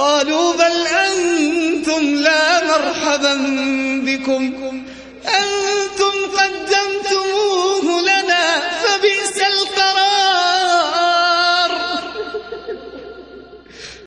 قالوا بل أنتم لا مرحبا بكم. أنتم قدمتموه لنا فبئس القرار.